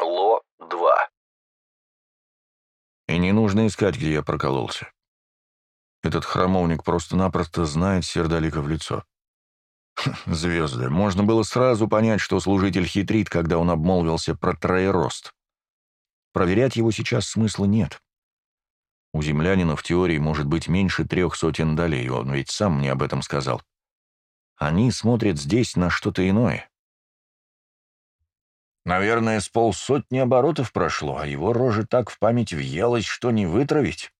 Ло-2. И не нужно искать, где я прокололся. Этот храмовник просто-напросто знает Сердолика в лицо. Звезды. Можно было сразу понять, что служитель хитрит, когда он обмолвился про троерост. Проверять его сейчас смысла нет. У землянина в теории может быть меньше трех сотен долей, он ведь сам мне об этом сказал. Они смотрят здесь на что-то иное. Наверное, с полсотни оборотов прошло, а его рожа так в память въелась, что не вытравить.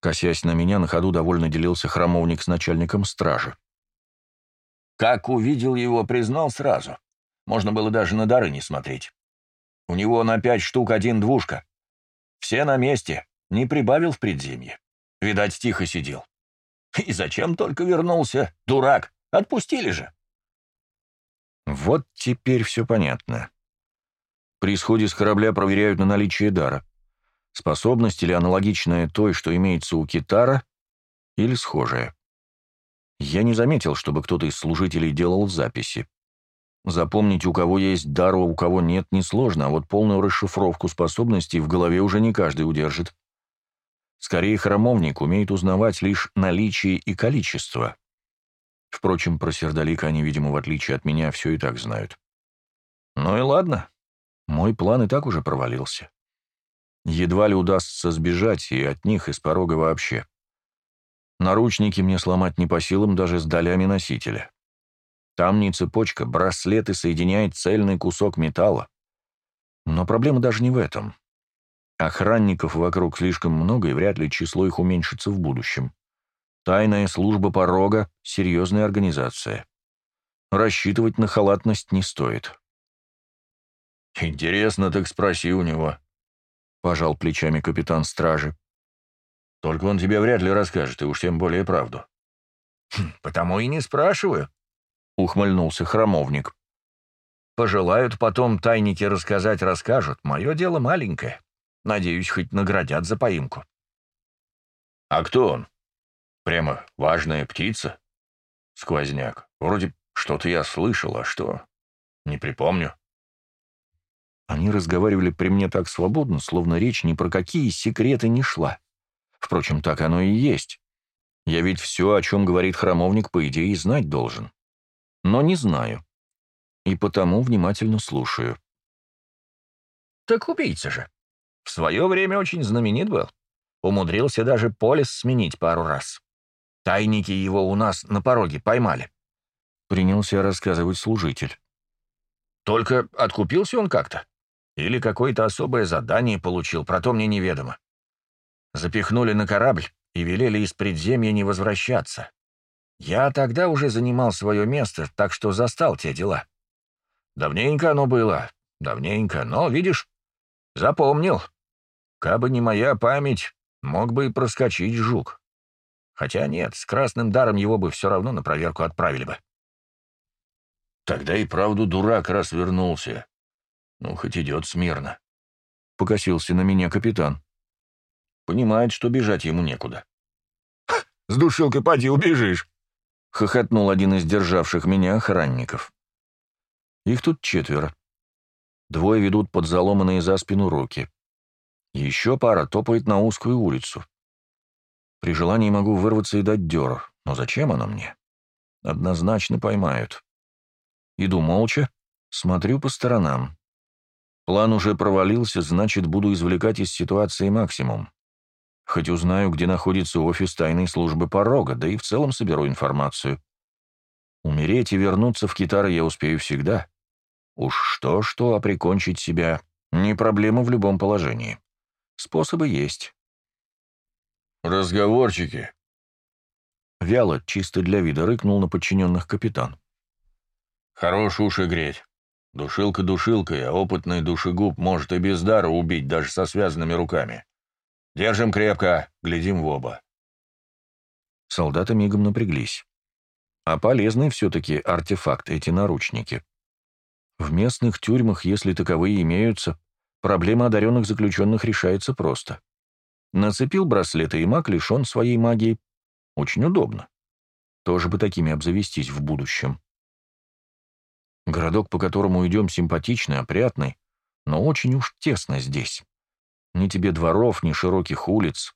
Косясь на меня, на ходу довольно делился храмовник с начальником стражи. Как увидел его, признал сразу. Можно было даже на дары не смотреть. У него на пять штук один двушка. Все на месте, не прибавил в предземье. Видать, тихо сидел. И зачем только вернулся, дурак? Отпустили же. Вот теперь все понятно. При исходе с корабля проверяют на наличие дара. Способность или аналогичная той, что имеется у китара, или схожая. Я не заметил, чтобы кто-то из служителей делал записи. Запомнить, у кого есть дар, а у кого нет, несложно, а вот полную расшифровку способностей в голове уже не каждый удержит. Скорее, храмовник умеет узнавать лишь наличие и количество. Впрочем, про сердолика они, видимо, в отличие от меня, все и так знают. Ну и ладно. Мой план и так уже провалился. Едва ли удастся сбежать, и от них, из порога вообще. Наручники мне сломать не по силам даже с долями носителя. Там не цепочка, браслеты соединяет цельный кусок металла. Но проблема даже не в этом. Охранников вокруг слишком много, и вряд ли число их уменьшится в будущем. Тайная служба порога — серьезная организация. Рассчитывать на халатность не стоит. «Интересно, так спроси у него», — пожал плечами капитан стражи. «Только он тебе вряд ли расскажет, и уж тем более правду». «Хм, «Потому и не спрашиваю», — ухмыльнулся храмовник. «Пожелают потом тайники рассказать, расскажут. Мое дело маленькое. Надеюсь, хоть наградят за поимку». «А кто он? Прямо важная птица?» «Сквозняк. Вроде что-то я слышал, а что? Не припомню». Они разговаривали при мне так свободно, словно речь ни про какие секреты не шла. Впрочем, так оно и есть. Я ведь все, о чем говорит храмовник, по идее, знать должен. Но не знаю. И потому внимательно слушаю. Так убийца же. В свое время очень знаменит был. Умудрился даже полис сменить пару раз. Тайники его у нас на пороге поймали. Принялся рассказывать служитель. Только откупился он как-то. Или какое-то особое задание получил, про то мне неведомо. Запихнули на корабль и велели из предземья не возвращаться. Я тогда уже занимал свое место, так что застал те дела. Давненько оно было, давненько, но, видишь, запомнил. Кабы не моя память, мог бы и проскочить жук. Хотя нет, с красным даром его бы все равно на проверку отправили бы. Тогда и правду дурак раз вернулся. Ну, хоть идет смирно. Покосился на меня капитан. Понимает, что бежать ему некуда. «С душилкой поди убежишь!» — хохотнул один из державших меня охранников. Их тут четверо. Двое ведут под заломанные за спину руки. Еще пара топает на узкую улицу. При желании могу вырваться и дать дёру, но зачем оно мне? Однозначно поймают. Иду молча, смотрю по сторонам. План уже провалился, значит, буду извлекать из ситуации максимум. Хоть узнаю, где находится офис тайной службы порога, да и в целом соберу информацию. Умереть и вернуться в Китары я успею всегда. Уж что-что, а прикончить себя — не проблема в любом положении. Способы есть. «Разговорчики!» Вяло, чисто для вида, рыкнул на подчиненных капитан. «Хорош уши греть. Душилка душилкой, а опытный душегуб может и без дара убить даже со связанными руками. Держим крепко, глядим в оба. Солдаты мигом напряглись. А полезный все-таки артефакт эти наручники. В местных тюрьмах, если таковые имеются, проблема одаренных заключенных решается просто. Нацепил браслеты, и маг лишен своей магии. Очень удобно. Тоже бы такими обзавестись в будущем. Городок, по которому идем, симпатичный, опрятный. но очень уж тесно здесь. Ни тебе дворов, ни широких улиц.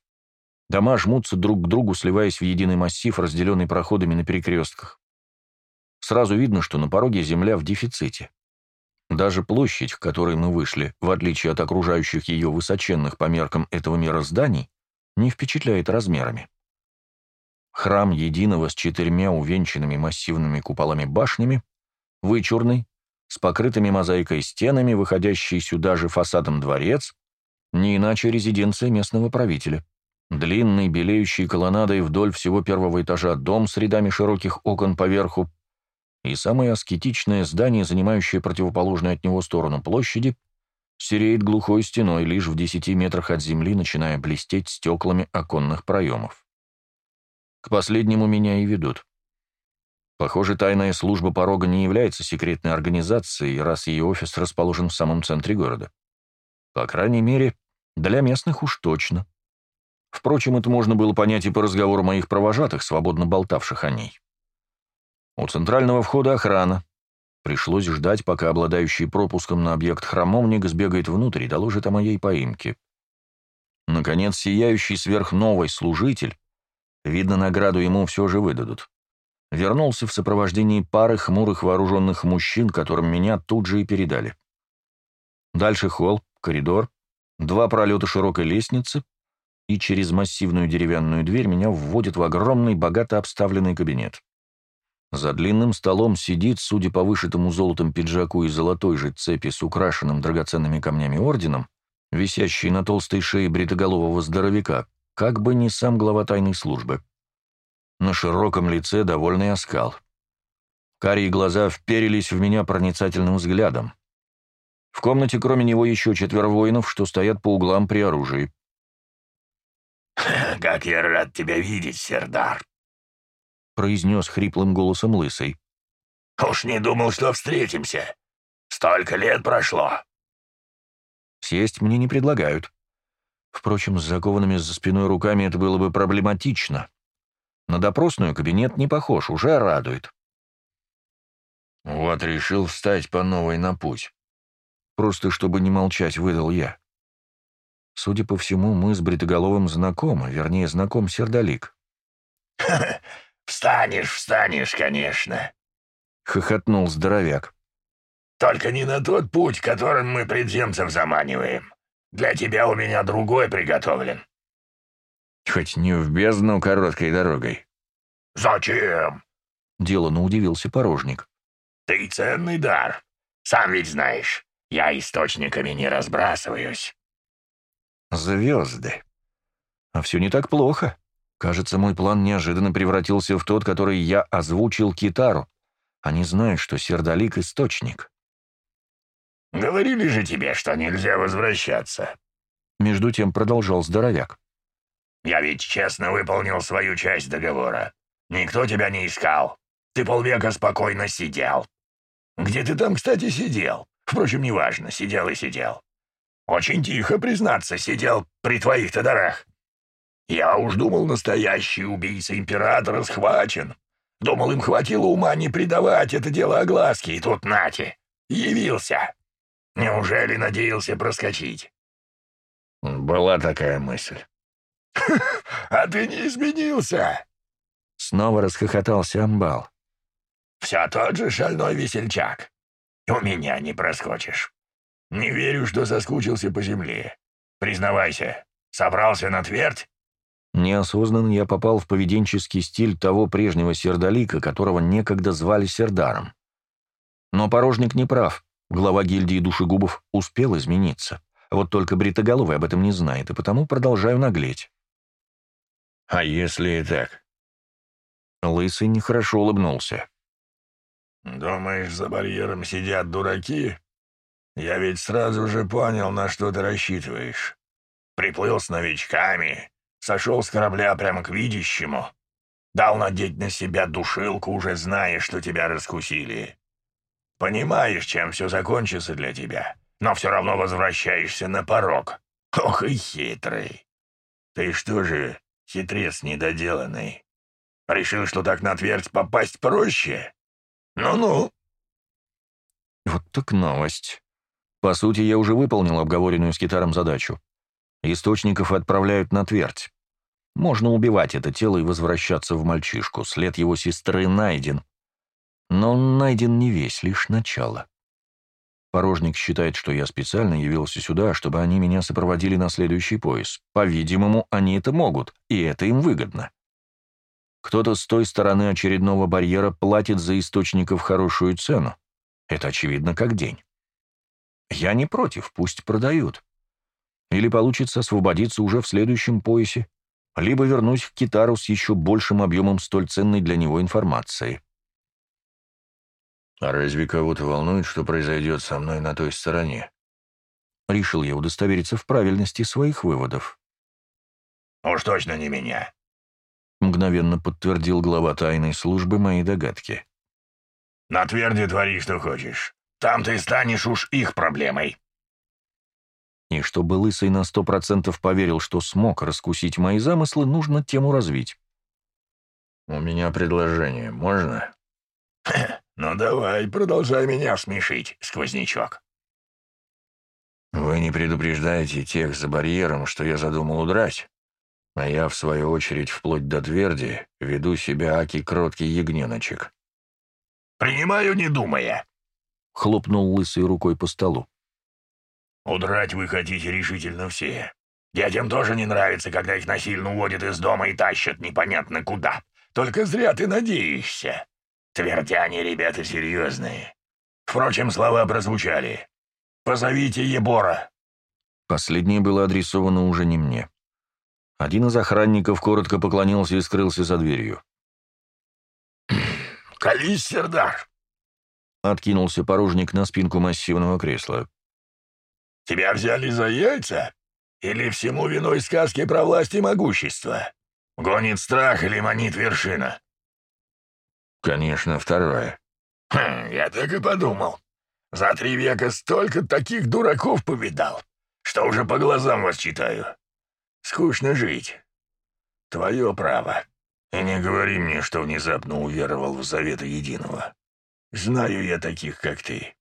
Дома жмутся друг к другу, сливаясь в единый массив, разделенный проходами на перекрестках. Сразу видно, что на пороге земля в дефиците. Даже площадь, к которой мы вышли, в отличие от окружающих ее высоченных по меркам этого мира зданий, не впечатляет размерами. Храм единого с четырьмя увенчанными массивными куполами башнями, вычурный, с покрытыми мозаикой стенами, выходящий сюда же фасадом дворец, не иначе резиденция местного правителя. Длинный, белеющий колоннадой вдоль всего первого этажа дом с рядами широких окон поверху, и самое аскетичное здание, занимающее противоположную от него сторону площади, сереет глухой стеной лишь в десяти метрах от земли, начиная блестеть стеклами оконных проемов. К последнему меня и ведут. Похоже, тайная служба порога не является секретной организацией, раз ее офис расположен в самом центре города. По крайней мере, для местных уж точно. Впрочем, это можно было понять и по разговору моих провожатых, свободно болтавших о ней. У центрального входа охрана. Пришлось ждать, пока обладающий пропуском на объект храмовник сбегает внутрь и доложит о моей поимке. Наконец, сияющий сверхновый служитель, видно, награду ему все же выдадут, вернулся в сопровождении пары хмурых вооруженных мужчин, которым меня тут же и передали. Дальше холл, коридор, два пролета широкой лестницы, и через массивную деревянную дверь меня вводят в огромный, богато обставленный кабинет. За длинным столом сидит, судя по вышитому золотом пиджаку и золотой же цепи с украшенным драгоценными камнями орденом, висящий на толстой шее бритоголового здоровяка, как бы не сам глава тайной службы. На широком лице довольный оскал. Карие глаза вперились в меня проницательным взглядом. В комнате кроме него еще четверо воинов, что стоят по углам при оружии. «Как я рад тебя видеть, Сердар!» произнес хриплым голосом лысый. «Уж не думал, что встретимся. Столько лет прошло». Сесть мне не предлагают. Впрочем, с закованными за спиной руками это было бы проблематично. На допросную кабинет не похож, уже радует. «Вот решил встать по новой на путь». Просто чтобы не молчать, выдал я. Судя по всему, мы с Бритоголовым знакомы, вернее, знаком Сердолик. «Встанешь, встанешь, конечно», — хохотнул здоровяк. «Только не на тот путь, которым мы предземцев заманиваем. Для тебя у меня другой приготовлен». «Хоть не в бездну короткой дорогой». «Зачем?» — делано удивился порожник. «Ты ценный дар. Сам ведь знаешь, я источниками не разбрасываюсь». «Звезды. А все не так плохо». Кажется, мой план неожиданно превратился в тот, который я озвучил Китару. Они знают, что Сердолик — источник. «Говорили же тебе, что нельзя возвращаться», — между тем продолжал здоровяк. «Я ведь честно выполнил свою часть договора. Никто тебя не искал. Ты полвека спокойно сидел. Где ты там, кстати, сидел? Впрочем, неважно, сидел и сидел. Очень тихо, признаться, сидел при твоих-то дарах. Я уж думал, настоящий убийца императора схвачен. Думал, им хватило ума не предавать это дело огласке, и тут нате, явился. Неужели надеялся проскочить? Была такая мысль. «А ты не изменился!» Снова расхохотался Амбал. «Все тот же шальной весельчак. У меня не проскочишь. Не верю, что соскучился по земле. Признавайся, собрался на твердь?» Неосознанно я попал в поведенческий стиль того прежнего сердолика, которого некогда звали Сердаром. Но порожник не прав. Глава гильдии душегубов успел измениться. Вот только Бритоголовый об этом не знает, и потому продолжаю наглеть. «А если и так?» Лысый нехорошо улыбнулся. «Думаешь, за барьером сидят дураки? Я ведь сразу же понял, на что ты рассчитываешь. Приплыл с новичками, Сошел с корабля прямо к видящему. Дал надеть на себя душилку, уже зная, что тебя раскусили. Понимаешь, чем все закончится для тебя, но все равно возвращаешься на порог. Ох и хитрый. Ты что же, хитрец недоделанный, решил, что так на твердь попасть проще? Ну-ну. Вот так новость. По сути, я уже выполнил обговоренную с Китаром задачу. Источников отправляют на твердь. Можно убивать это тело и возвращаться в мальчишку. След его сестры найден. Но он найден не весь, лишь начало. Порожник считает, что я специально явился сюда, чтобы они меня сопроводили на следующий пояс. По-видимому, они это могут, и это им выгодно. Кто-то с той стороны очередного барьера платит за источников хорошую цену. Это очевидно как день. Я не против, пусть продают. Или получится освободиться уже в следующем поясе, либо вернусь к Китару с еще большим объемом столь ценной для него информации. «А разве кого-то волнует, что произойдет со мной на той стороне?» Решил я удостовериться в правильности своих выводов. «Уж точно не меня», — мгновенно подтвердил глава тайной службы мои догадки. «На тверди твори, что хочешь. Там ты станешь уж их проблемой». И чтобы Лысый на сто процентов поверил, что смог раскусить мои замыслы, нужно тему развить. «У меня предложение, можно?» «Ну давай, продолжай меня смешить, сквознячок». «Вы не предупреждаете тех за барьером, что я задумал удрать, а я, в свою очередь, вплоть до тверди, веду себя аки кроткий ягненочек». «Принимаю, не думая», — хлопнул Лысый рукой по столу. Удрать вы хотите решительно все. Детям тоже не нравится, когда их насильно уводят из дома и тащат непонятно куда. Только зря ты надеешься. Твердяне ребята серьезные. Впрочем, слова прозвучали. Позовите Ебора. Последнее было адресовано уже не мне. Один из охранников коротко поклонился и скрылся за дверью. «Колись, Сердар!» Откинулся порожник на спинку массивного кресла. Тебя взяли за яйца? Или всему виной сказки про власть и могущество? Гонит страх или манит вершина?» «Конечно, второе». Хм, «Я так и подумал. За три века столько таких дураков повидал, что уже по глазам вас читаю. Скучно жить. Твое право. И не говори мне, что внезапно уверовал в Завета Единого. Знаю я таких, как ты.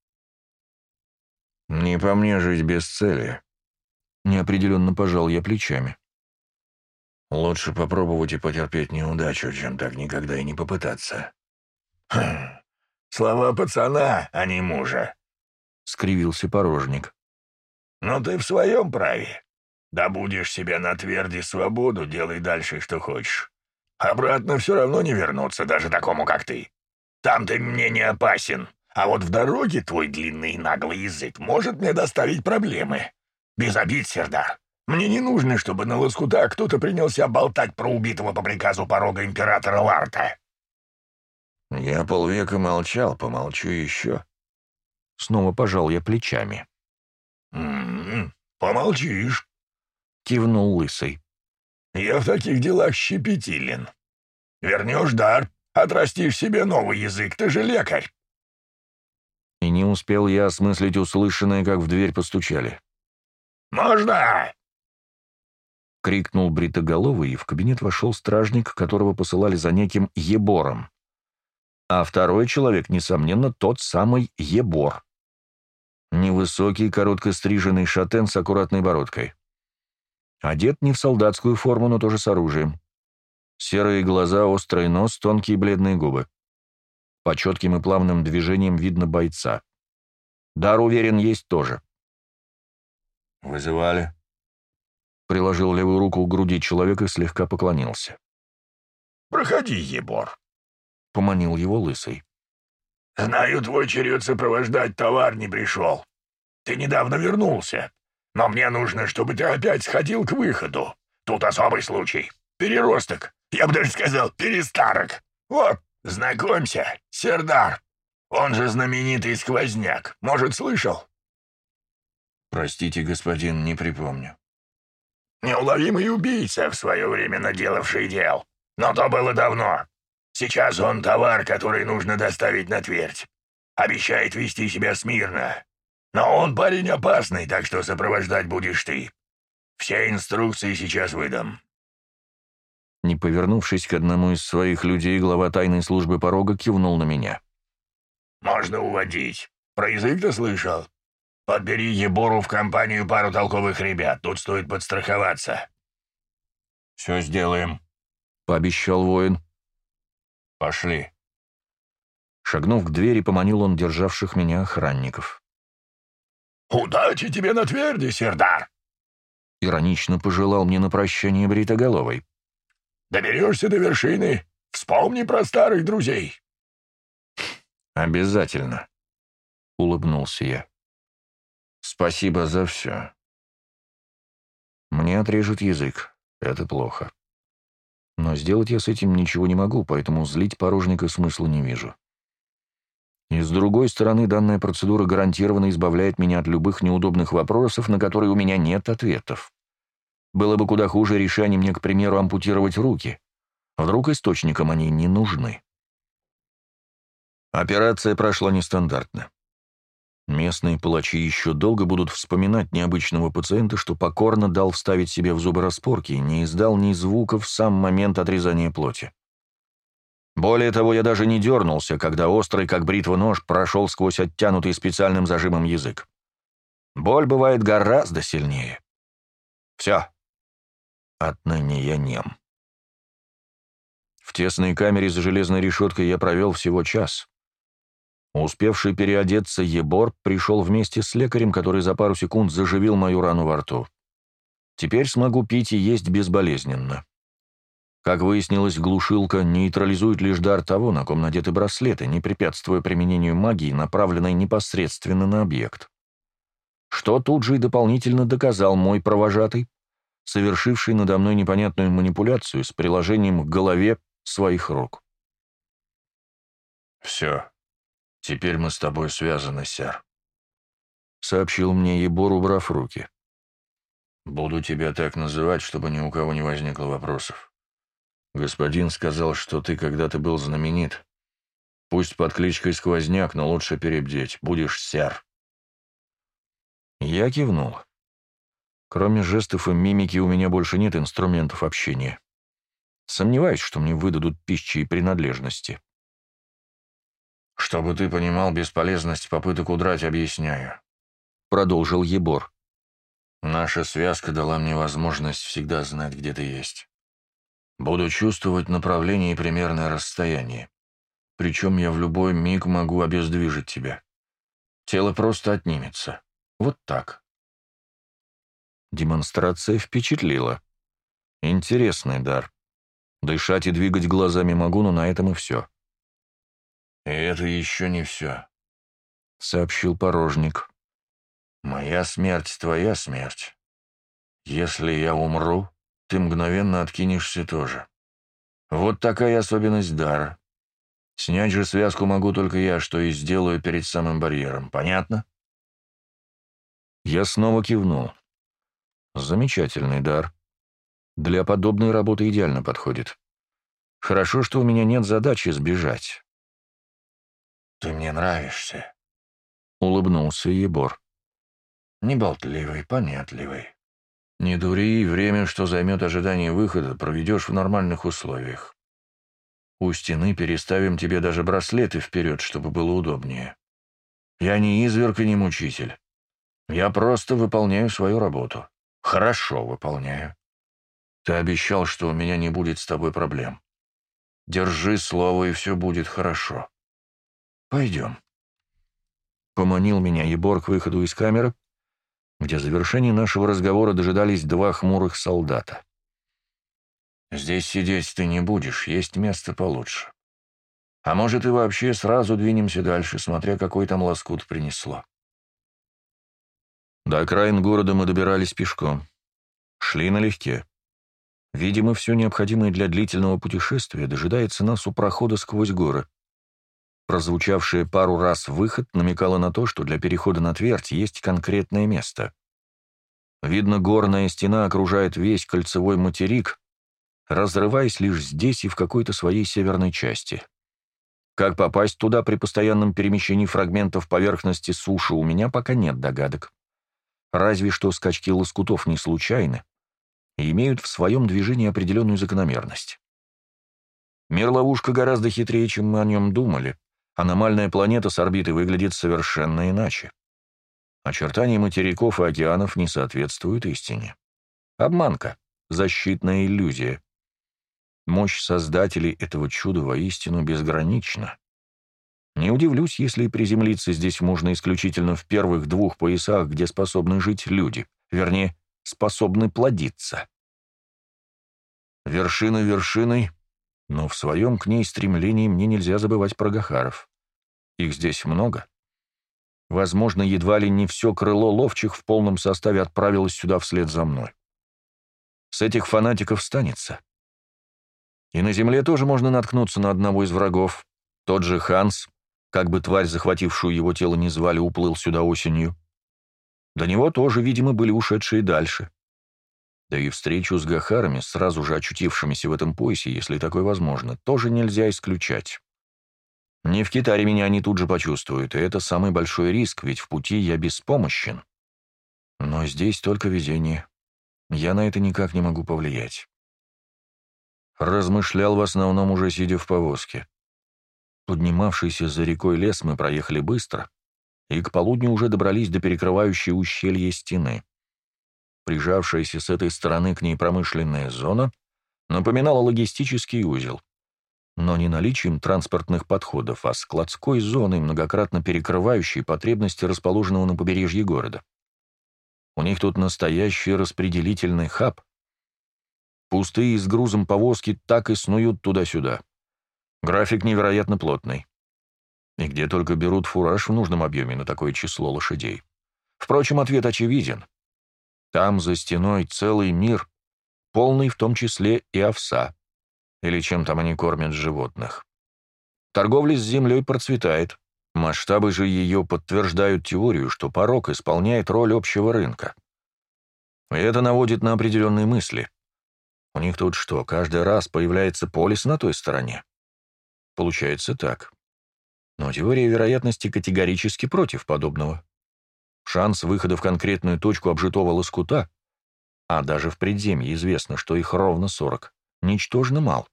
«Не по мне жить без цели». Неопределенно пожал я плечами. «Лучше попробовать и потерпеть неудачу, чем так никогда и не попытаться». «Хм, слова пацана, а не мужа», — скривился порожник. «Но ты в своем праве. Добудешь себе на тверди свободу, делай дальше, что хочешь. Обратно все равно не вернуться, даже такому, как ты. Там ты мне не опасен. А вот в дороге твой длинный наглый язык может мне доставить проблемы. Без обид, Сердар. Мне не нужно, чтобы на лоскута кто-то принялся болтать про убитого по приказу порога императора Ларта. Я полвека молчал, помолчу еще. Снова пожал я плечами. «М -м, помолчишь», — кивнул Лысый. «Я в таких делах щепетилен. Вернешь дар, отрастишь себе новый язык, ты же лекарь. И не успел я осмыслить услышанное, как в дверь постучали. «Можно!» — крикнул бритоголовый, и в кабинет вошел стражник, которого посылали за неким Ебором. А второй человек, несомненно, тот самый Ебор. Невысокий, коротко стриженный шатен с аккуратной бородкой. Одет не в солдатскую форму, но тоже с оружием. Серые глаза, острый нос, тонкие бледные губы. По четким и плавным движениям видно бойца. Дар, уверен, есть тоже. «Вызывали?» Приложил левую руку к груди человека и слегка поклонился. «Проходи, Ебор», — поманил его лысый. «Знаю, твой черед сопровождать товар не пришел. Ты недавно вернулся, но мне нужно, чтобы ты опять сходил к выходу. Тут особый случай. Переросток. Я бы даже сказал, перестарок. Вот, «Знакомься, Сердар. Он же знаменитый сквозняк. Может, слышал?» «Простите, господин, не припомню». «Неуловимый убийца, в свое время наделавший дел. Но то было давно. Сейчас он товар, который нужно доставить на твердь. Обещает вести себя смирно. Но он парень опасный, так что сопровождать будешь ты. Все инструкции сейчас выдам. Не повернувшись к одному из своих людей, глава тайной службы порога кивнул на меня. «Можно уводить. Про язык-то слышал? Подбери Ебору в компанию пару толковых ребят. Тут стоит подстраховаться». «Все сделаем», — пообещал воин. «Пошли». Шагнув к двери, поманил он державших меня охранников. «Удачи тебе на тверди, Сердар!» Иронично пожелал мне на прощание Бритоголовой. «Доберешься до вершины, вспомни про старых друзей». «Обязательно», — улыбнулся я. «Спасибо за все». Мне отрежут язык, это плохо. Но сделать я с этим ничего не могу, поэтому злить порожника смысла не вижу. И с другой стороны, данная процедура гарантированно избавляет меня от любых неудобных вопросов, на которые у меня нет ответов. Было бы куда хуже, решение мне, к примеру, ампутировать руки. Вдруг источникам они не нужны. Операция прошла нестандартно. Местные палачи еще долго будут вспоминать необычного пациента, что покорно дал вставить себе в зубы распорки и не издал ни звука в сам момент отрезания плоти. Более того, я даже не дернулся, когда острый, как бритва нож, прошел сквозь оттянутый специальным зажимом язык. Боль бывает гораздо сильнее. Все. Отныне я нем. В тесной камере за железной решеткой я провел всего час. Успевший переодеться Ебор пришел вместе с лекарем, который за пару секунд заживил мою рану во рту. Теперь смогу пить и есть безболезненно. Как выяснилось, глушилка нейтрализует лишь дар того, на ком надеты браслеты, не препятствуя применению магии, направленной непосредственно на объект. Что тут же и дополнительно доказал мой провожатый, совершивший надо мной непонятную манипуляцию с приложением к голове своих рук. «Все. Теперь мы с тобой связаны, сэр», — сообщил мне Ебор, убрав руки. «Буду тебя так называть, чтобы ни у кого не возникло вопросов. Господин сказал, что ты когда-то был знаменит. Пусть под кличкой Сквозняк, но лучше перебдеть. Будешь сер. Я кивнул. Кроме жестов и мимики у меня больше нет инструментов общения. Сомневаюсь, что мне выдадут пищи и принадлежности. «Чтобы ты понимал бесполезность попыток удрать, объясняю», — продолжил Ебор. «Наша связка дала мне возможность всегда знать, где ты есть. Буду чувствовать направление и примерное расстояние. Причем я в любой миг могу обездвижить тебя. Тело просто отнимется. Вот так. Демонстрация впечатлила. Интересный дар. Дышать и двигать глазами могу, но на этом и все. «И это еще не все», — сообщил порожник. «Моя смерть — твоя смерть. Если я умру, ты мгновенно откинешься тоже. Вот такая особенность дара. Снять же связку могу только я, что и сделаю перед самым барьером. Понятно? Я снова кивнул. Замечательный дар. Для подобной работы идеально подходит. Хорошо, что у меня нет задачи сбежать. «Ты мне нравишься», — улыбнулся Ебор. «Неболтливый, понятливый. Не дури, время, что займет ожидание выхода, проведешь в нормальных условиях. У стены переставим тебе даже браслеты вперед, чтобы было удобнее. Я не изверг и не мучитель. Я просто выполняю свою работу. Хорошо выполняю. Ты обещал, что у меня не будет с тобой проблем. Держи слово, и все будет хорошо. Пойдем. Поманил меня Ебор к выходу из камеры, где завершение нашего разговора дожидались два хмурых солдата. «Здесь сидеть ты не будешь, есть место получше. А может, и вообще сразу двинемся дальше, смотря какой там лоскут принесло». До окраин города мы добирались пешком. Шли налегке. Видимо, все необходимое для длительного путешествия дожидается нас у прохода сквозь горы. Прозвучавшая пару раз выход намекала на то, что для перехода на твердь есть конкретное место. Видно, горная стена окружает весь кольцевой материк, разрываясь лишь здесь и в какой-то своей северной части. Как попасть туда при постоянном перемещении фрагментов поверхности суши, у меня пока нет догадок. Разве что скачки лоскутов не случайны и имеют в своем движении определенную закономерность. Мир-ловушка гораздо хитрее, чем мы о нем думали. Аномальная планета с орбиты выглядит совершенно иначе. Очертания материков и океанов не соответствуют истине. Обманка, защитная иллюзия. Мощь создателей этого чуда воистину безгранична. Не удивлюсь, если приземлиться здесь можно исключительно в первых двух поясах, где способны жить люди, вернее, способны плодиться. Вершина вершиной, но в своем к ней стремлении мне нельзя забывать про Гахаров. Их здесь много. Возможно, едва ли не все крыло ловчих в полном составе отправилось сюда вслед за мной. С этих фанатиков станется. И на земле тоже можно наткнуться на одного из врагов. Тот же Ханс, как бы тварь, захватившую его тело, не звали, уплыл сюда осенью. До него тоже, видимо, были ушедшие дальше. Да и встречу с Гахарами, сразу же очутившимися в этом поясе, если такое возможно, тоже нельзя исключать. Не в Китаре меня они тут же почувствуют, и это самый большой риск, ведь в пути я беспомощен. Но здесь только везение. Я на это никак не могу повлиять. Размышлял в основном уже сидя в повозке. Поднимавшийся за рекой лес мы проехали быстро, и к полудню уже добрались до перекрывающей ущелья стены. Прижавшаяся с этой стороны к ней промышленная зона напоминала логистический узел но не наличием транспортных подходов, а складской зоной, многократно перекрывающей потребности расположенного на побережье города. У них тут настоящий распределительный хаб. Пустые с грузом повозки так и снуют туда-сюда. График невероятно плотный. И где только берут фураж в нужном объеме на такое число лошадей. Впрочем, ответ очевиден. Там за стеной целый мир, полный в том числе и овса или чем там они кормят животных. Торговля с землей процветает. Масштабы же ее подтверждают теорию, что порог исполняет роль общего рынка. И это наводит на определенные мысли. У них тут что, каждый раз появляется полис на той стороне? Получается так. Но теория вероятности категорически против подобного. Шанс выхода в конкретную точку обжитого лоскута, а даже в предземье известно, что их ровно 40, ничтожно мал.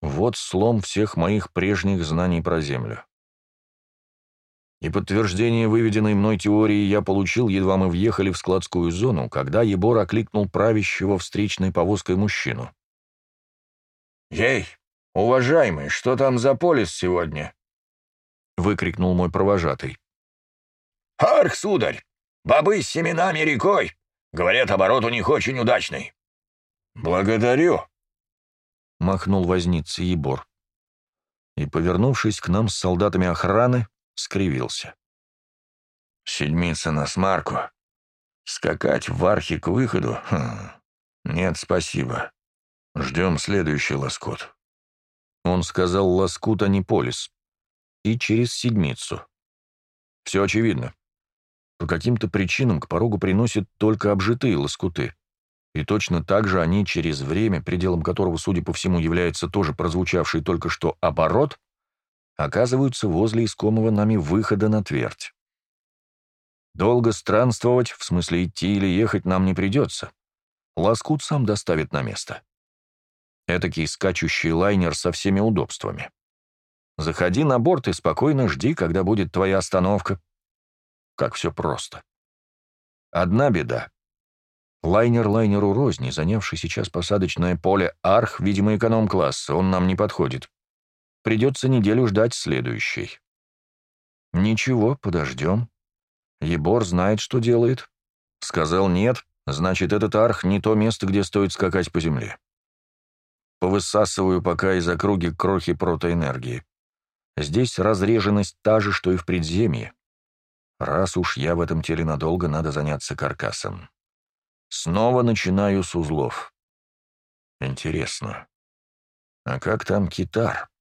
Вот слом всех моих прежних знаний про Землю. И подтверждение выведенной мной теории я получил, едва мы въехали в складскую зону, когда Ебор окликнул правящего встречной повозкой мужчину. «Ей, уважаемый, что там за полис сегодня?» — выкрикнул мой провожатый. «Арх, сударь! Бобы с семенами рекой! Говорят, оборот у них очень удачный». «Благодарю», — махнул возница Ебор. И, повернувшись к нам с солдатами охраны, скривился. «Седмица на смарку. Скакать в архи к выходу? Хм. Нет, спасибо. Ждем следующий лоскут». Он сказал лоскут, а не полис. И через седмицу. Все очевидно. По каким-то причинам к порогу приносят только обжитые лоскуты. И точно так же они через время, пределом которого, судя по всему, является тоже прозвучавший только что оборот, оказываются возле искомого нами выхода на твердь. Долго странствовать, в смысле идти или ехать, нам не придется. Лоскут сам доставит на место. Этакий скачущий лайнер со всеми удобствами. Заходи на борт и спокойно жди, когда будет твоя остановка. Как все просто. Одна беда. Лайнер лайнеру розни, занявший сейчас посадочное поле Арх, видимо, эконом-класс, он нам не подходит. Придется неделю ждать следующий. Ничего, подождем. Ебор знает, что делает. Сказал нет, значит, этот Арх не то место, где стоит скакать по земле. Повысасываю пока из округи крохи протоэнергии. Здесь разреженность та же, что и в предземье. Раз уж я в этом теле надолго, надо заняться каркасом. Снова начинаю с узлов. Интересно, а как там китар?